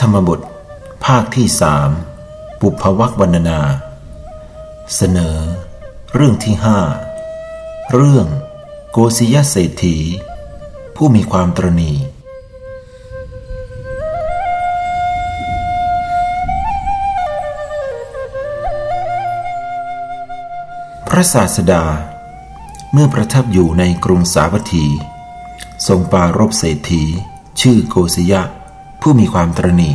ธรรมบท ภาคที่สามปุพวักวรรณนา เสนอ เรื่องที่ห้าเรื่องโกศิยเศรษฐี ผู้มีความตรณีพระศาสดา เมื่อประทับอยู่ในกรุงสาวัตถี ทรงปารบเศรษฐี ชื่อโกศิยะ ผู้มีความตรณี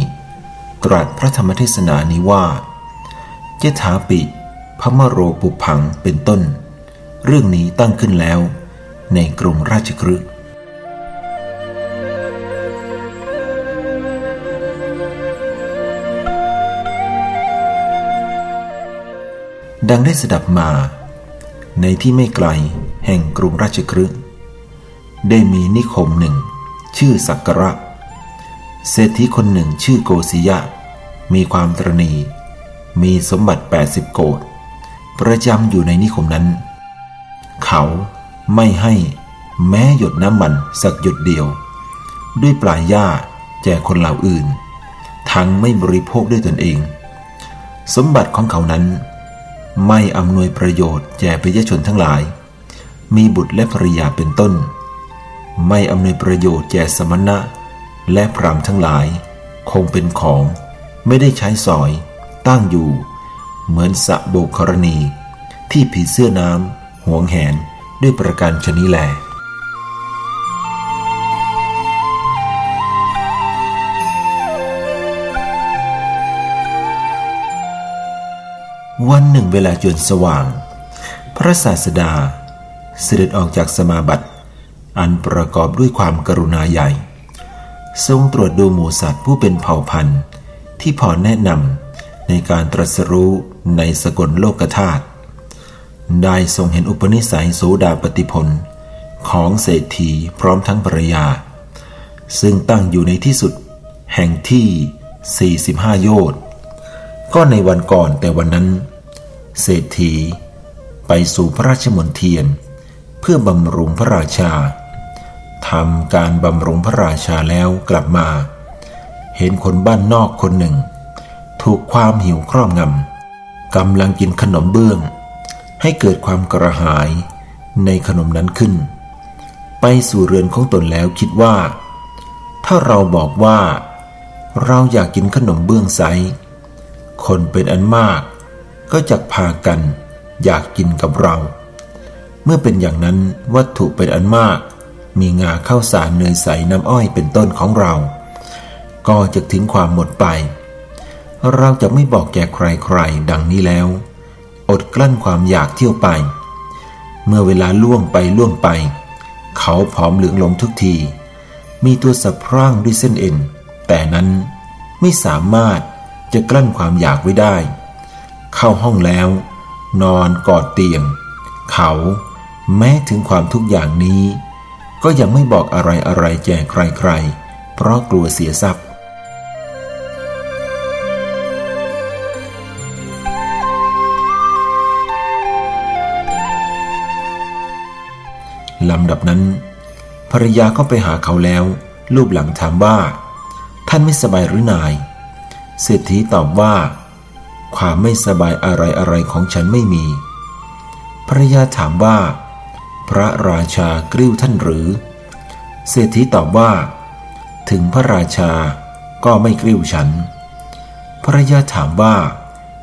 ตรัสพระธรรมเทศนานี้ว่า เจถาปิพมโรปุพังเป็นต้น เรื่องนี้ตั้งขึ้นแล้วในกรุงราชครึกดังได้สดับมา ในที่ไม่ไกลแห่งกรุงราชครึกได้มีนิคมหนึ่ง ชื่อสักกระ เศรษฐีคนหนึ่งชื่อโกศิยะ มีความตรณี มีสมบัติ 80 โกดประจำอยู่ในนิคมนั้น เขาไม่ให้แม้หยดน้ำมันสักหยดเดียว ด้วยปลายหญ้าแจกคนเหล่าอื่น ทั้งไม่บริโภคด้วยตนเอง สมบัติของเขานั้น ไม่อำนวยประโยชน์แก่ประชาชนทั้งหลาย มีบุตรและภริยาเป็นต้น ไม่อำนวยประโยชน์แก่สมณะ และพรามทั้งหลาย คงเป็นของไม่ได้ใช้สอย ตั้งอยู่ เหมือนสะโบกรณี ที่ผีเสื้อน้ำห่วงแหนด้วยประการชนิแลวันหนึ่งเวลาจนสว่าง พระศาสดา เสด็จออกจากสมาบัติ อันประกอบด้วยความกรุณาใหญ่ ทรงตรวจดูหมูสัตว์ผู้เป็นเผ่าพันธุ์ ที่พอแนะนำในการตรัสรู้ในสกลโลกธาตุได้ทรงเห็นอุปนิสัยโสดาปฏิพลของเศรษฐีพร้อมทั้งภรยา ซึ่งตั้งอยู่ในที่สุดแห่งที่ 45 โยชน์ก็ในวันก่อนแต่วันนั้น เศรษฐีไปสู่พระราชมณฑียน เพื่อบำรุงพระราชา ทำการบำรุงพระราชาแล้วกลับมา เห็นคนบ้านนอกคนหนึ่ง ถูกความหิวครอบงำกำลังกินขนมเบื้อง ให้เกิดความกระหายในขนมนั้นขึ้น ไปสู่เรือนของตนแล้วคิดว่า ถ้าเราบอกว่า เราอยากกินขนมเบื้องไซคนเป็นอันมากก็จะพากันอยากกินกับเรา เมื่อเป็นอย่างนั้นวัตถุเป็นอันมาก มีงาข้าวสารเนยใสน้ำอ้อยเป็นต้นของเรา ก็จะถึงความหมดไป เราจะไม่บอกแก่ใครๆ ดังนี้แล้ว อดกลั้นความอยากเที่ยวไป เมื่อเวลาล่วงไปล่วงไป เขาผอมเหลืองลงทุกที มีตัวสะพร่างด้วยเส้นเอ็น แต่นั้นไม่สามารถจะกลั้นความอยากไว้ได้ เข้าห้องแล้ว นอนกอดเตียง เขาแม้ถึงความทุกอย่างนี้ ก็ยังไม่บอกอะไรอะไรแก่ใครๆ เพราะกลัวเสียทรัพย์ ลำดับนั้น ภรรยาก็ไปหาเขาแล้ว รูปหลังถามว่า ท่านไม่สบายหรือนาย เศรษฐีตอบว่า ความไม่สบายอะไรอะไรของฉันไม่มี ภรรยาถามว่า พระราชากริ้วท่านหรือ เศรษฐีตอบว่า ถึงพระราชาก็ไม่กริ้วฉันภรรยาถามว่า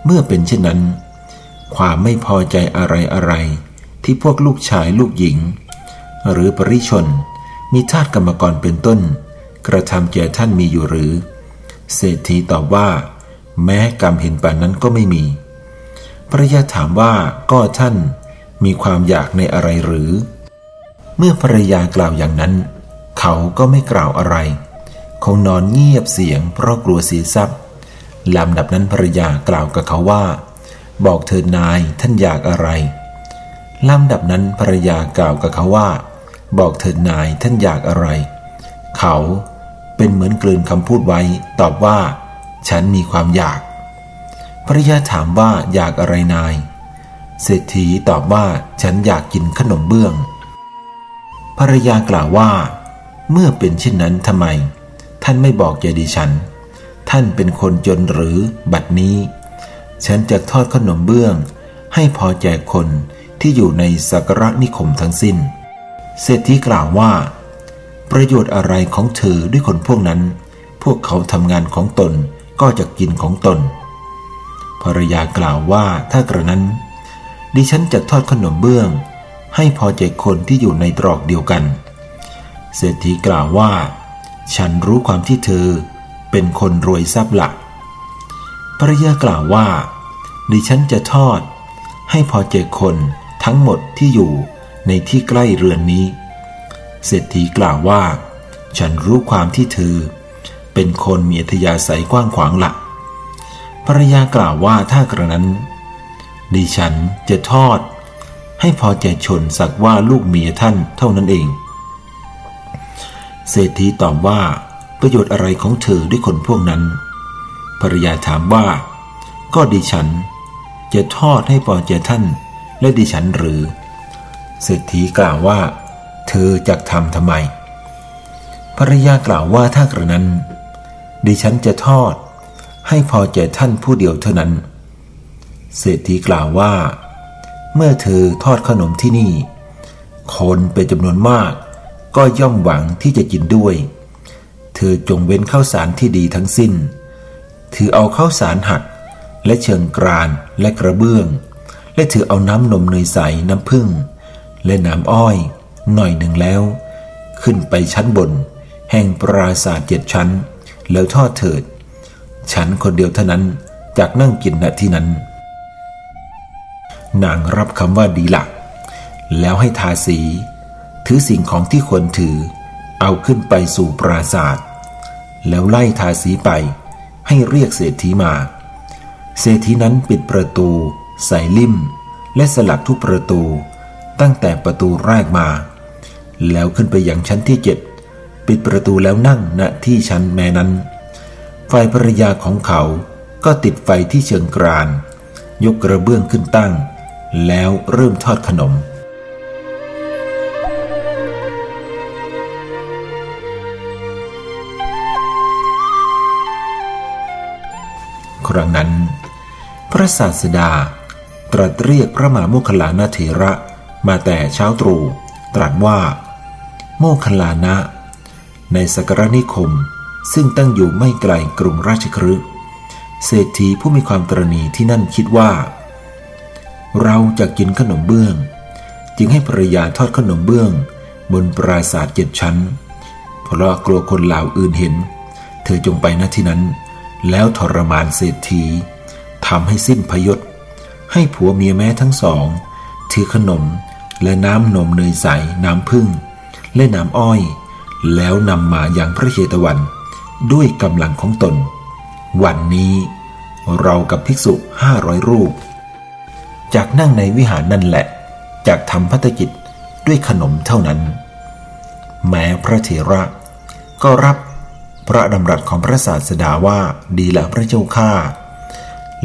เมื่อเป็นเช่นนั้น ความไม่พอใจอะไรอะไรที่พวกลูกชายลูกหญิง หรือปริชน มีทาสกรรมกรเป็นต้น กระทำแก่ท่านมีอยู่หรือ เศรษฐีตอบว่า แม้กรรมเห็นป่านนั้นก็ไม่มีภรยาถามว่าก็ท่าน มีความอยากในอะไรหรือ เมื่อภรรยากล่าวอย่างนั้น เขาก็ไม่กล่าวอะไรคงนอนเงียบเสียงเพราะกลัวเสียทรัพย์ลำดับนั้นภรรยากล่าวกับเขาว่า บอกเถิดนายท่านอยากอะไรลำดับนั้นภรรยากล่าวกับเขาว่า บอกเถิดนายท่านอยากอะไร เขาเป็นเหมือนกลืนคำพูดไว้ ตอบว่า ฉันมีความอยากภรยาถามว่าอยากอะไรนาย เศรษฐีตอบว่าฉันอยากกินขนมเบื้อง ภรรยากล่าวว่า เมื่อเป็นเช่นนั้นทำไม ท่านไม่บอกแกดิฉัน ท่านเป็นคนจนหรือบัดนี้ ฉันจะทอดขนมเบื้อง ให้พอแจกคนที่อยู่ในสักระนิคมทั้งสิ้น เศรษฐีกล่าวว่า ประโยชน์อะไรของเธอด้วยคนพวกนั้น พวกเขาทำงานของตนก็จะกินของตนภรรยากล่าวว่าถ้ากระนั้น ดิฉันจะทอดขนมเบื้อง ให้พอแจกคนที่อยู่ในตรอกเดียวกัน เศรษฐีกล่าวว่า ฉันรู้ความที่เธอเป็นคนรวยทรัพย์หลักภรรยากล่าวว่า ดิฉันจะทอด ให้พอแจกคนทั้งหมดที่อยู่ในที่ใกล้เรือนนี้ เศรษฐีกล่าวว่า ฉันรู้ความที่เธอ เป็นคนมีอัธยาศัยกว้างขวางหละภรรยากล่าวว่าถ้ากระนั้น ดิฉันจะทอด ให้พอแจชนสักว่าลูกเมียท่านเท่านั้นเอง เศรษฐีตอบว่า ประโยชน์อะไรของเธอด้วยคนพวกนั้น ภรรยาถามว่า ก็ดิฉัน จะทอดให้พอแจท่าน และดิฉันหรือ เศรษฐีกล่าวว่า เธอจะทำทำไม ภรรยากล่าวว่าถ้ากระนั้น ดิฉันจะทอดให้พอแก่ท่านผู้เดียวเท่านั้น เศรษฐีกล่าวว่า เมื่อเธอทอดขนมที่นี่ คนเป็นจำนวนมาก ก็ย่อมหวังที่จะกินด้วย เธอจงเว้นข้าวสารที่ดีทั้งสิ้น ถือเอาข้าวสารหัก และเชิงกรานและกระเบื้อง และถือเอาน้ำนมเนยใสน้ำผึ้งและน้ำอ้อย หน่อยหนึ่งแล้ว ขึ้นไปชั้นบน แห่งปราสาทเจ็ดชั้น แล้วทอดเถิด ฉันคนเดียวเท่านั้นจากนั่งกินณที่นั้น นางรับคำว่าดีละแล้วให้ทาสี ถือสิ่งของที่ควรถือ เอาขึ้นไปสู่ปราศาสตร์แล้วไล่ทาสีไป ให้เรียกเศรษฐีมา เศรษฐีนั้นปิดประตู ใส่ลิ่ม และสลักทุกประตู ตั้งแต่ประตูแรกมา แล้วขึ้นไปยังชั้นที่เจ็ดปิดประตูแล้วนั่งณที่ชั้นแม้นั้น ฝ่ายภรรยาของเขาก็ติดไฟที่เชิงกราน ยกกระเบื้องขึ้นตั้ง แล้วเริ่มทอดขนม ครั้งนั้น พระศาสดาตรัสเรียกพระมหาโมคคลานาเถระมาแต่เช้าตรู่ตรัสว่า โมคคลานะ ในสกรนิคมซึ่งตั้งอยู่ไม่ไกลกรุงราชคฤห์เศรษฐีผู้มีความตรณีที่นั่นคิดว่า เราจะกินขนมเบื้อง จึงให้ภรรยาทอดขนมเบื้อง บนปราสาทเจ็ดชั้น เพราะกลัวคนเหล่าอื่นเห็น เธอจงไปณที่นั้น แล้วทรมานเศรษฐีทำให้สิ้นพยศ ให้ผัวเมียแม้ทั้งสอง ถือขนมและน้ำนมเนยใสน้ำพึ่ง และน้ำอ้อย แล้วนำมาอย่างพระเชตวัน ด้วยกำลังของตน วันนี้เรากับภิกษุห้าร้อยรูป จากนั่งในวิหารนั่นแหละ จากทำพัฒกิจด้วยขนมเท่านั้น แม้พระเถระ ก็รับพระดำรัสของพระศาสดาว่าดีละพระเจ้าข้า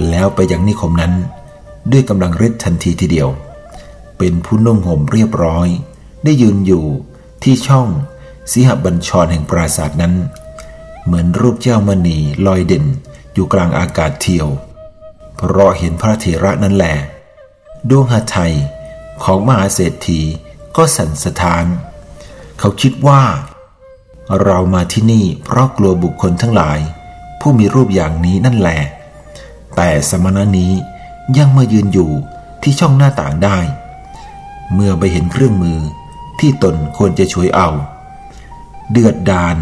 แล้วไปยังนิคมนั้น ด้วยกำลังฤทธิ์ทันทีทีเดียว เป็นผู้นุ่งห่มเรียบร้อย ได้ยืนอยู่ที่ช่องสีหบัญชรแห่งปราสาทนั้น เหมือนรูปเจ้ามณีลอยเด่นอยู่กลางอากาศเที่ยว เพราะเห็นพระเถระนั้นแหละ ดวงหาไทยของมหาเศรษฐีก็สั่นสะท้าน เขาคิดว่า เรามาที่นี่เพราะกลัวบุคคลทั้งหลาย ผู้มีรูปอย่างนี้นั่นแหละ แต่สมณะนี้ยังมายืนอยู่ที่ช่องหน้าต่างได้ เมื่อไปเห็นเครื่องมือที่ตนควรจะช่วยเอา เดือดดาน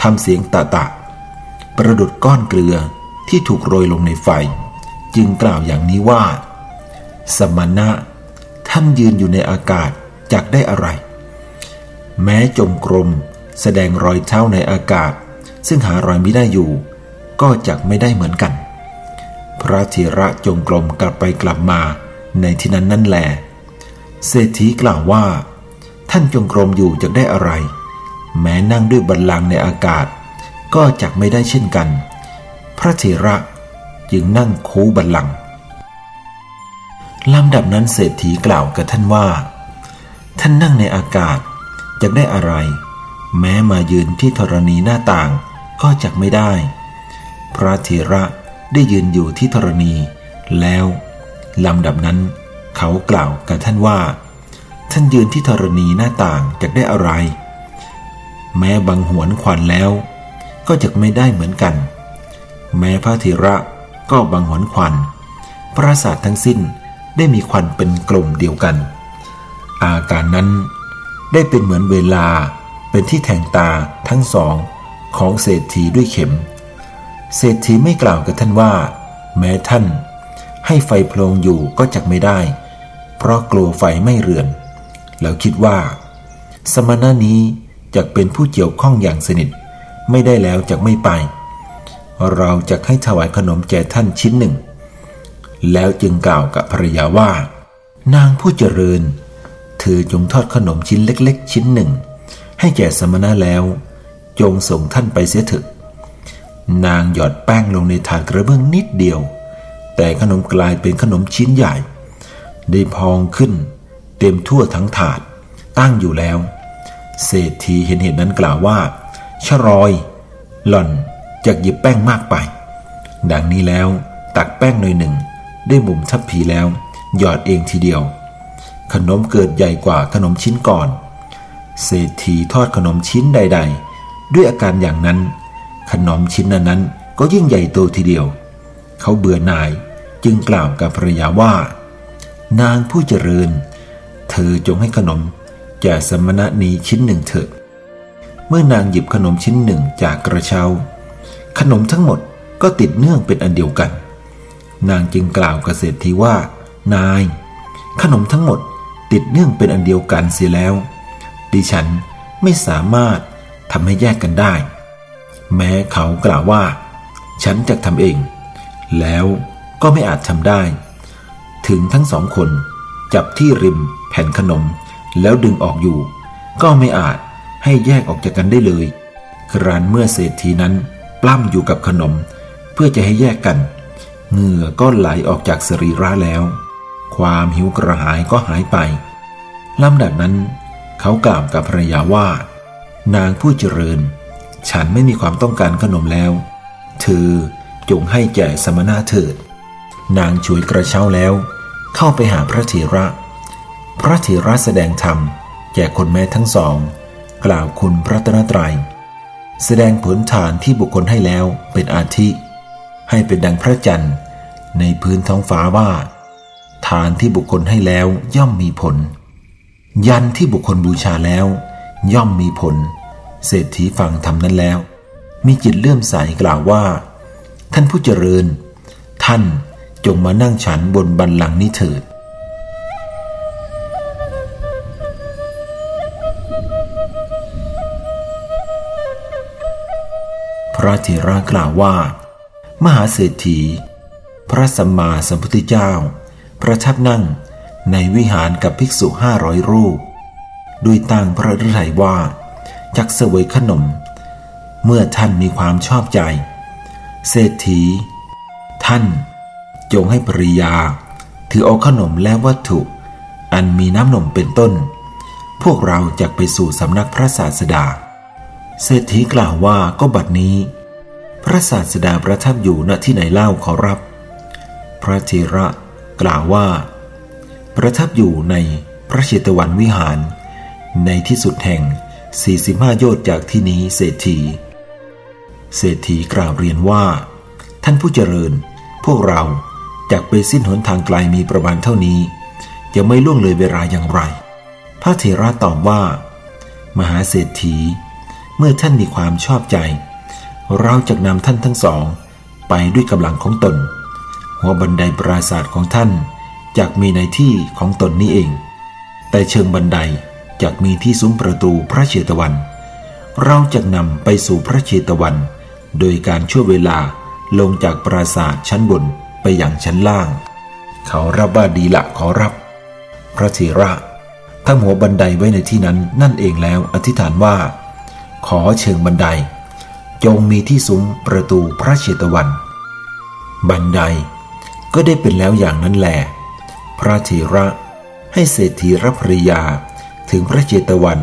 ทำเสียงตะตะ ประดุดก้อนเกลือที่ถูกโรยลงในไฟ จึงกล่าวอย่างนี้ว่า สมณะ ท่านยืนอยู่ในอากาศจักได้อะไร แม้จมกรม แสดงรอยเท้าในอากาศ ซึ่งหารอยไม่ได้อยู่ ก็จักไม่ได้เหมือนกัน พระเถระจงกรมกลับไปกลับมาในที่นั้นนั่นแหลเศรษฐีกล่าวว่า ท่านจงกรมอยู่จะได้อะไร แม้นั่งด้วยบัลลังก์ในอากาศ ก็จักไม่ได้เช่นกัน พระเถระจึงนั่งคูบัลลังก์ ลำดับนั้นเศรษฐีกล่าวกับท่านว่า ท่านนั่งในอากาศจะได้อะไร แม้มายืนที่ธรณีหน้าต่างก็จักไม่ได้ พระเถระได้ยืนอยู่ที่ธรณี แล้วลำดับนั้น เขากล่าวกับท่านว่า ท่านยืนที่ธรณีหน้าต่างจะได้อะไร แม้บังหวนควันแล้ว ก็จะไม่ได้เหมือนกัน แม้พระเถระก็บังหวนควัน ปราสาททั้งสิ้น ได้มีควันเป็นกลุ่มเดียวกัน อาการนั้นได้เป็นเหมือนเวลาเป็นที่แทงตาทั้งสองของเศรษฐีด้วยเข็ม เศรษฐีไม่กล่าวกับท่านว่า แม้ท่าน ให้ไฟโพลงอยู่ก็จักไม่ได้ เพราะกลัวไฟไม่เรือน แล้วคิดว่า สมณะนี้จะเป็นผู้เกี่ยวข้องอย่างสนิท ไม่ได้แล้วจะไม่ไป เราจะให้ถวายขนมแก่ท่านชิ้นหนึ่ง แล้วจึงกล่าวกับภรรยาว่า นางผู้เจริญ เธอจงทอดขนมชิ้นเล็ก ๆ ชิ้นหนึ่ง ให้แก่สมณะแล้ว จงส่งท่านไปเสียเถอะนางหยอดแป้งลงในถาดกระเบื้องนิดเดียว แต่ขนมกลายเป็นขนมชิ้นใหญ่ ได้พองขึ้น เต็มทั่วทั้งถาดตั้งอยู่แล้ว เศรษฐีเห็นเหตุนั้นกล่าวว่าชรอย หล่อนจะหยิบแป้งมากไป ดังนี้แล้วตักแป้งหน่อยหนึ่ง ได้บุ่มทับผีแล้ว หยอดเองทีเดียว ขนมเกิดใหญ่กว่าขนมชิ้นก่อน เศรษฐีทอดขนมชิ้นใด ๆ ด้วยอาการอย่างนั้น ขนมชิ้นนั้นก็ยิ่งใหญ่โตทีเดียว เขาเบื่อหน่ายจึงกล่าวกับภรรยาว่า นางผู้เจริญ เธอจงให้ขนมแก่สมณะนี้ชิ้นหนึ่งเถอะ เมื่อนางหยิบขนมชิ้นหนึ่งจากกระเช้า ขนมทั้งหมดก็ติดเนื่องเป็นอันเดียวกัน นางจึงกล่าวกับเศรษฐีว่า นาย ขนมทั้งหมดติดเนื่องเป็นอันเดียวกันเสียแล้ว ดิฉันไม่สามารถทำให้แยกกันได้ แม้เขากล่าวว่า ฉันจะทำเอง แล้วก็ไม่อาจทำได้ ถึงทั้งสองคนจับที่ริมแผ่นขนมแล้วดึงออกอยู่ ก็ไม่อาจให้แยกออกจากกันได้เลย ครั้นเมื่อเศรษฐีนั้นปล้ำอยู่กับขนม เพื่อจะให้แยกกัน เหงื่อก็ไหลออกจากสรีระแล้ว ความหิวกระหายก็หายไปลำดับนั้น เขากล่าวกับภรรยาว่า นางผู้เจริญ ฉันไม่มีความต้องการขนมแล้ว เธอจงให้แก่สมณะเถิด นางช่วยกระเช้าแล้ว เข้าไปหาพระเถระ พระเถระแสดงธรรม แก่คนแม่ทั้งสอง กล่าวคุณพระตนตรัย แสดงผลฐานที่บุคคลให้แล้วเป็นอาทิ ให้เป็นดังพระจันทร์ ในพื้นท้องฟ้าว่า ทานที่บุคคลให้แล้วย่อมมีผล ยันที่บุคคลบูชาแล้ว ย่อมมีผล เศรษฐีฟังทำนั้นแล้ว มีจิตเลื่อมใสกล่าวว่า ท่านผู้เจริญ ท่านจงมานั่งฉันบนบันลังนี้เถิดพระเถระกล่าวว่า มหาเศรษฐี พระสัมมาสัมพุทธเจ้า ประทับนั่งในวิหารกับภิกษุห้าร้อยรูป ด้วยตั้งพระฤทัยว่าจักเสวยขนม เมื่อท่านมีความชอบใจ เศรษฐี ท่าน จงให้ภริยา ถือเอาขนมและวัตถุ อันมีน้ำนมเป็นต้น พวกเราจะไปสู่สำนักพระศาสดา เศรษฐีกล่าวว่าก็บัดนี้ พระศาสดาประทับอยู่ณที่ไหนเล่าขอรับ พระเทระกล่าวว่า ประทับอยู่ในพระเชตวันวิหาร ในที่สุดแห่ง 45 โยชน์จากที่นี้เศรษฐี เศรษฐีกล่าวเรียนว่า ท่านผู้เจริญ พวกเราจากไปสิ้นหนทางไกลมีประมาณเท่านี้ จะไม่ล่วงเลยเวลาอย่างไร พระเถระตอบว่า มหาเศรษฐี เมื่อท่านมีความชอบใจ เราจะนำท่านทั้งสอง ไปด้วยกำลังของตน หัวบันไดปราศาสตร์ของท่านจกมีในที่ของตนนี้เอง แต่เชิงบันไดจกมีที่ซุ้มประตูพระเชตวัน เราจะนำไปสู่พระเชตวัน โดยการช่วเวลาลงจากปราศาสตร์ชั้นบนไปอย่างชั้นล่าง เขารับว่าดีละขอรับ พระเถระทั้งหัวบันไดไว้ในที่นั้นนั่นเองแล้วอธิษฐานว่า ขอเชิงบันได จงมีที่ซุ้มประตูพระเชตวัน บันไดก็ได้เป็นแล้วอย่างนั้นแหลพระเถระให้เศรษฐีรับภริยาถึงพระเจตวัน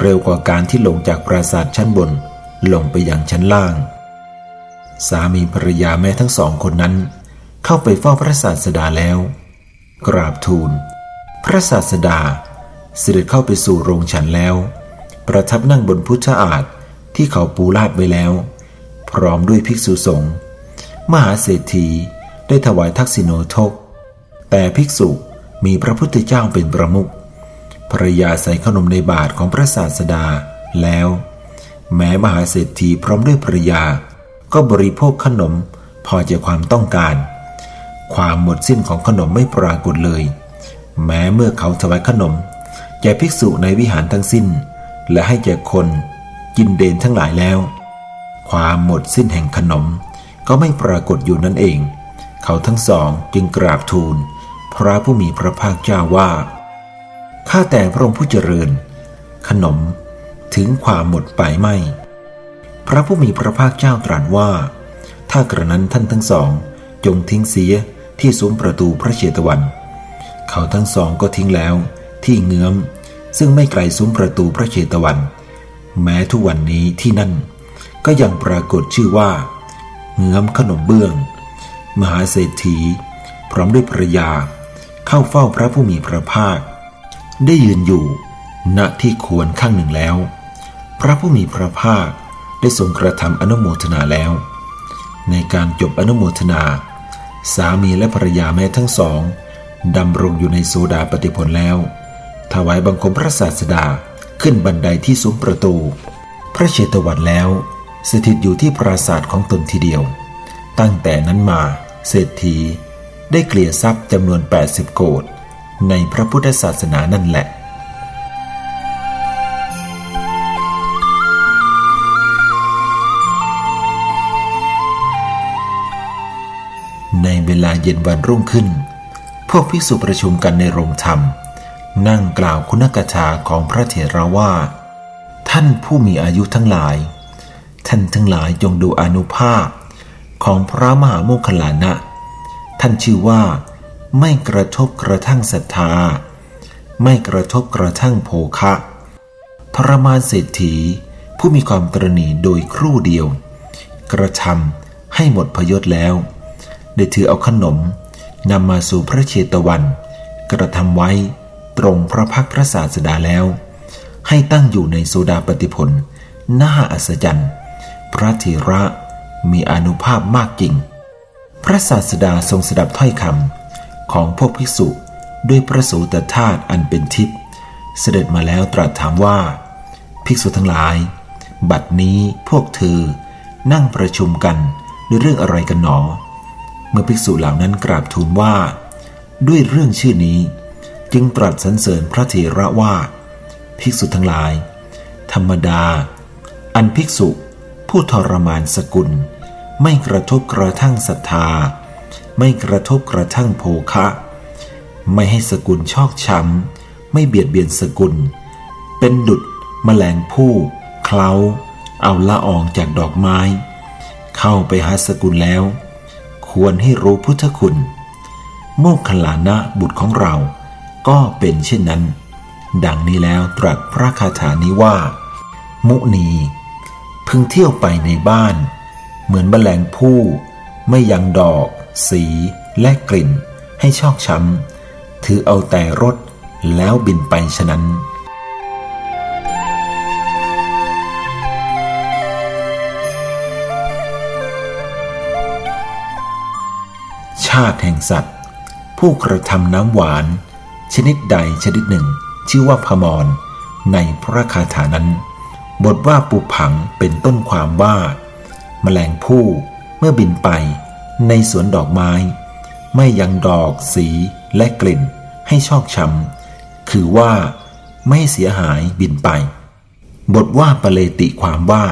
เร็วกว่าการที่ลงจากปราสาทชั้นบนลงไปยังชั้นล่าง สามีภรรยาแม่ทั้งสองคนนั้น เข้าไปเฝ้าพระศาสดาแล้ว กราบทูล พระศาสดาเสด็จเข้าไปสู่โรงฉันแล้ว ประทับนั่งบนพุทธอาฏ ที่เขาปูลาดไว้แล้ว พร้อมด้วยภิกษุสงฆ์มหาเศรษฐีได้ถวายทักษิโนทก แต่ภิกษุมีพระพุทธเจ้าเป็นประมุขภรยาใส่ขนมในบาทของพระศาสดาแล้ว แม้มหาเศรษฐีพร้อมด้วยภรยา ก็บริโภคขนมพอจะความต้องการ ความหมดสิ้นของขนมไม่ปรากฏเลย แม้เมื่อเขาถวายขนมแก่ภิกษุในวิหารทั้งสิ้น และให้แก่คน กินเดนทั้งหลายแล้ว ความหมดสิ้นแห่งขนมก็ไม่ปรากฏอยู่นั่นเอง เขาทั้งสองจึงกราบทูล พระผู้มีพระภาคเจ้าว่าข้าแต่พระองค์ผู้เจริญ ขนมถึงความหมดไปไม่ พระผู้มีพระภาคเจ้าตรัสว่า ถ้ากระนั้นท่านทั้งสองจงทิ้งเสียที่ซุ้มประตูพระเชตวัน เขาทั้งสองก็ทิ้งแล้วที่เงื้อม ซึ่งไม่ไกลซุ้มประตูพระเชตวัน แม้ทุกวันนี้ที่นั่น ก็ยังปรากฏชื่อว่าเงื้อมขนมเบื้อง มหาเศรษฐี พร้อมด้วยภรยา เข้าเฝ้าพระผู้มีพระภาค ได้ยืนอยู่ณที่ควรข้างหนึ่งแล้ว พระผู้มีพระภาคได้ทรงกระทำอนุโมทนาแล้ว ในการจบอนุโมทนา สามีและภรรยาแม้ทั้งสองดำรงอยู่ในโซดาปฏิพลแล้ว ถวายบังคมพระศาสดา ขึ้นบันไดที่ซุ้มประตู พระเชตวันแล้ว สถิตอยู่ที่ปราสาทของตนทีเดียว ตั้งแต่นั้นมา เศรษฐี ได้เกลี่ยทรัพย์จำนวน 80 โกดในพระพุทธศาสนานั่นแหละในเวลาเย็นวันรุ่งขึ้น พวกภิกษุประชุมกันในโรงธรรม นั่งกล่าวคุณกถาของพระเถระว่า ท่านผู้มีอายุทั้งหลาย ท่านทั้งหลายจงดูอนุภาพของพระมหาโมคคลานะ ท่านชื่อว่า ไม่กระทบกระทั่งศรัทธา ไม่กระทบกระทั่งโภคะทรมานเศรษฐีผู้มีความตรณีโดยครู่เดียว กระทำให้หมดพยศแล้ว ได้ถือเอาขนมนำมาสู่พระเชตวัน กระทำไว้ ตรงพระพักพระศาสดาแล้ว ให้ตั้งอยู่ในโซดาปฏิพลน่าอัศจรรย์ พระเถระมีอนุภาพมากจริง พระศาสดาทรงสดับถ้อยคำของพวกภิกษุด้วยพระสูตรธาตุอันเป็นทิพย์เสด็จมาแล้วตรัสถามว่า ภิกษุทั้งหลาย บัดนี้พวกเธอนั่งประชุมกันด้วยเรื่องอะไรกันหนอ เมื่อภิกษุเหล่านั้นกราบทูลว่า ด้วยเรื่องชื่อนี้ จึงตรัสสรรเสริญพระเถระว่า ภิกษุทั้งหลาย ธรรมดา อันภิกษุ ผู้ทรมานสกุล ไม่กระทบกระทั่งศรัทธา ไม่กระทบกระทั่งโภคะ ไม่ให้สกุลชอกช้ำ ไม่เบียดเบียนสกุล เป็นดุดแมลงผู้เคล้า เอาละอองจากดอกไม้ เข้าไปหาสกุลแล้ว ควรให้รู้พุทธคุณ โมกขลานะบุตรของเรา ก็เป็นเช่นนั้น ดังนี้แล้วตรัสพระคาถานี้ว่า มุนีพึงเที่ยวไปในบ้าน เหมือนแมลงผู้ไม่ยังดอก สีและกลิ่น ให้ชอกช้ำถือเอาแต่รถแล้วบินไปฉะนั้นชาติแห่งสัตว์ ผู้กระทำน้ำหวาน ชนิดใดชนิดหนึ่ง ชื่อว่าพมร ในพระคาถานั้น บทว่าปุผังเป็นต้นความว่า แมลงผู้เมื่อบินไปในสวนดอกไม้ ไม่ยังดอกสีและกลิ่นให้ชอกช้ำคือว่าไม่เสียหายบินไป บทว่าปเลติความว่า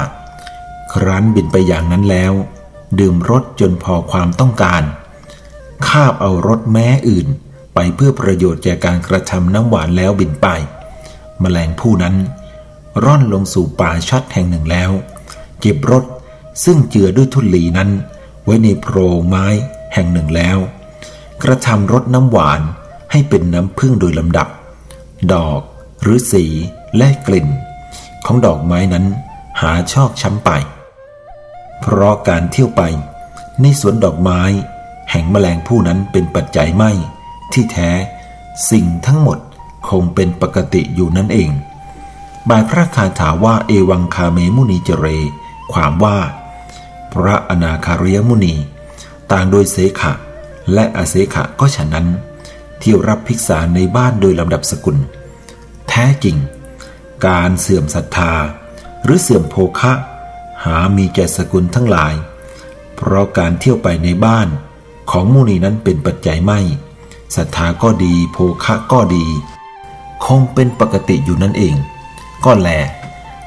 ครั้นบินไปอย่างนั้นแล้ว ดื่มรสจนพอความต้องการ คาบเอารสแม้อื่น ไปเพื่อประโยชน์แก่การกระทำน้ำหวานแล้วบินไปแมลงผู้นั้น ร่อนลงสู่ป่าชัดแห่งหนึ่งแล้ว เก็บรถซึ่งเจือด้วยทุลีนั้น ไว้ในโพรงไม้แห่งหนึ่งแล้ว กระทำรถน้ำหวานให้เป็นน้ำพึ่งโดยลำดับ ดอกหรือสีและกลิ่น ของดอกไม้นั้นหาชอกช้ำไป เพราะการเที่ยวไป ในสวนดอกไม้ แห่งแมลงผู้นั้นเป็นปัจจัยไม่ ที่แท้สิ่งทั้งหมดคงเป็นปกติอยู่นั่นเอง บายพระคาถาว่าเอวังคาเมมุนีเจเร ความว่า พระอนาคาริยมุนี ต่างโดยเสขะ และอาเสขะก็ฉะนั้น ที่รับภิกษาในบ้านโดยลำดับสกุล แท้จริง การเสื่อมศรัทธา หรือเสื่อมโภคะ หามีแก่สกุลทั้งหลาย เพราะการเที่ยวไปในบ้านของมุนีนั้นเป็นปัจจัยไม่ ศรัทธาก็ดีโภคะก็ดี คงเป็นปกติอยู่นั่นเอง ก็แล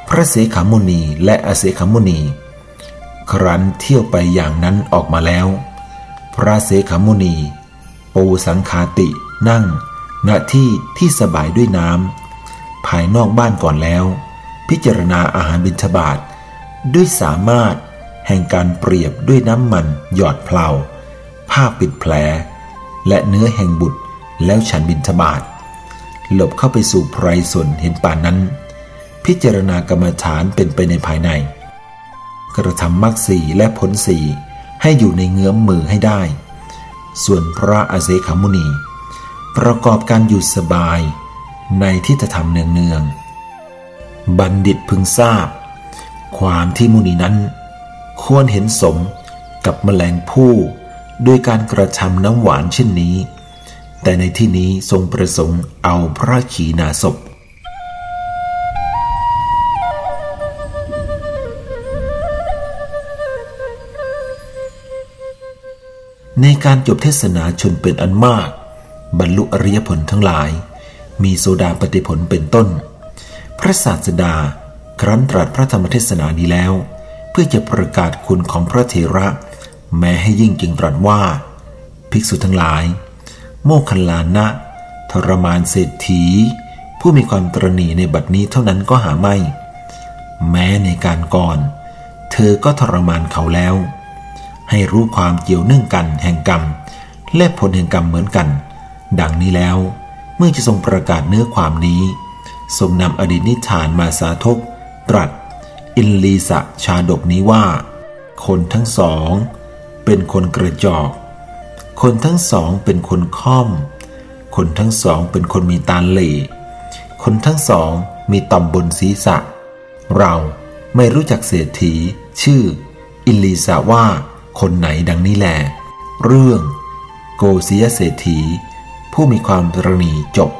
พระเสขามุนีและอเสขามุนี ครั้นเที่ยวไปอย่างนั้นออกมาแล้ว พระเสขามุนี ปูสังคาตินั่งณที่ที่สบายด้วยน้ำภายนอกบ้านก่อนแล้ว พิจารณาอาหารบิณฑบาตด้วยสามารถแห่งการเปรียบด้วยน้ำมันหยอดเพลาผ้าปิดแผล และเนื้อแห่งบุตร แล้วฉันบินทบาทหลบเข้าไปสู่ไพรสนเห็นป่านนั้น พิจารณากรรมฐานเป็นไปในภายใน กระทำมรรคสีและผลสีให้อยู่ในเงื้อมมือให้ได้ ส่วนพระอาเซขมุนี ประกอบการอยู่สบายในที่จะทำเนืองเนืองบัณฑิตพึงทราบ ความที่มุนีนั้น ควรเห็นสมกับแมลงผู้ โดยการกระทำน้ำหวานเช่นนี้ แต่ในที่นี้ทรงประสงค์เอาพระขีณาศพในการจบเทศนาชนเป็นอันมาก บรรลุอริยผลทั้งหลาย มีโซดาปฏิผลเป็นต้น พระศาสดา ครั้นตรัสพระธรรมเทศนานี้แล้ว เพื่อจะประกาศคุณของพระเถระ แม้ให้ยิ่งจึงตรัสว่า ภิกษุทั้งหลาย โมคคัลลานะ ทรมานเศรษฐี ผู้มีความตรณีในบัดนี้เท่านั้นก็หาไม่ แม้ในการก่อน เธอก็ทรมานเขาแล้ว ให้รู้ความเกี่ยวเนื่องกันแห่งกรรม และผลแห่งกรรมเหมือนกัน ดังนี้แล้ว เมื่อจะทรงประกาศเนื้อความนี้ทรงนำอดีตนิทานมาสาธกตรัส อินลีสะชาดกนี้ว่า คนทั้งสอง เป็นคนกระจอก คนทั้งสองเป็นคนค่อม คนทั้งสองเป็นคนมีตาเหล่คนทั้งสองมีต่อมบนศีรษะ เราไม่รู้จักเศรษฐี ชื่อ อิลีสาว่า คนไหนดังนี้แหลเรื่อง โกศิยเศรษฐี ผู้มีความตรณีจบ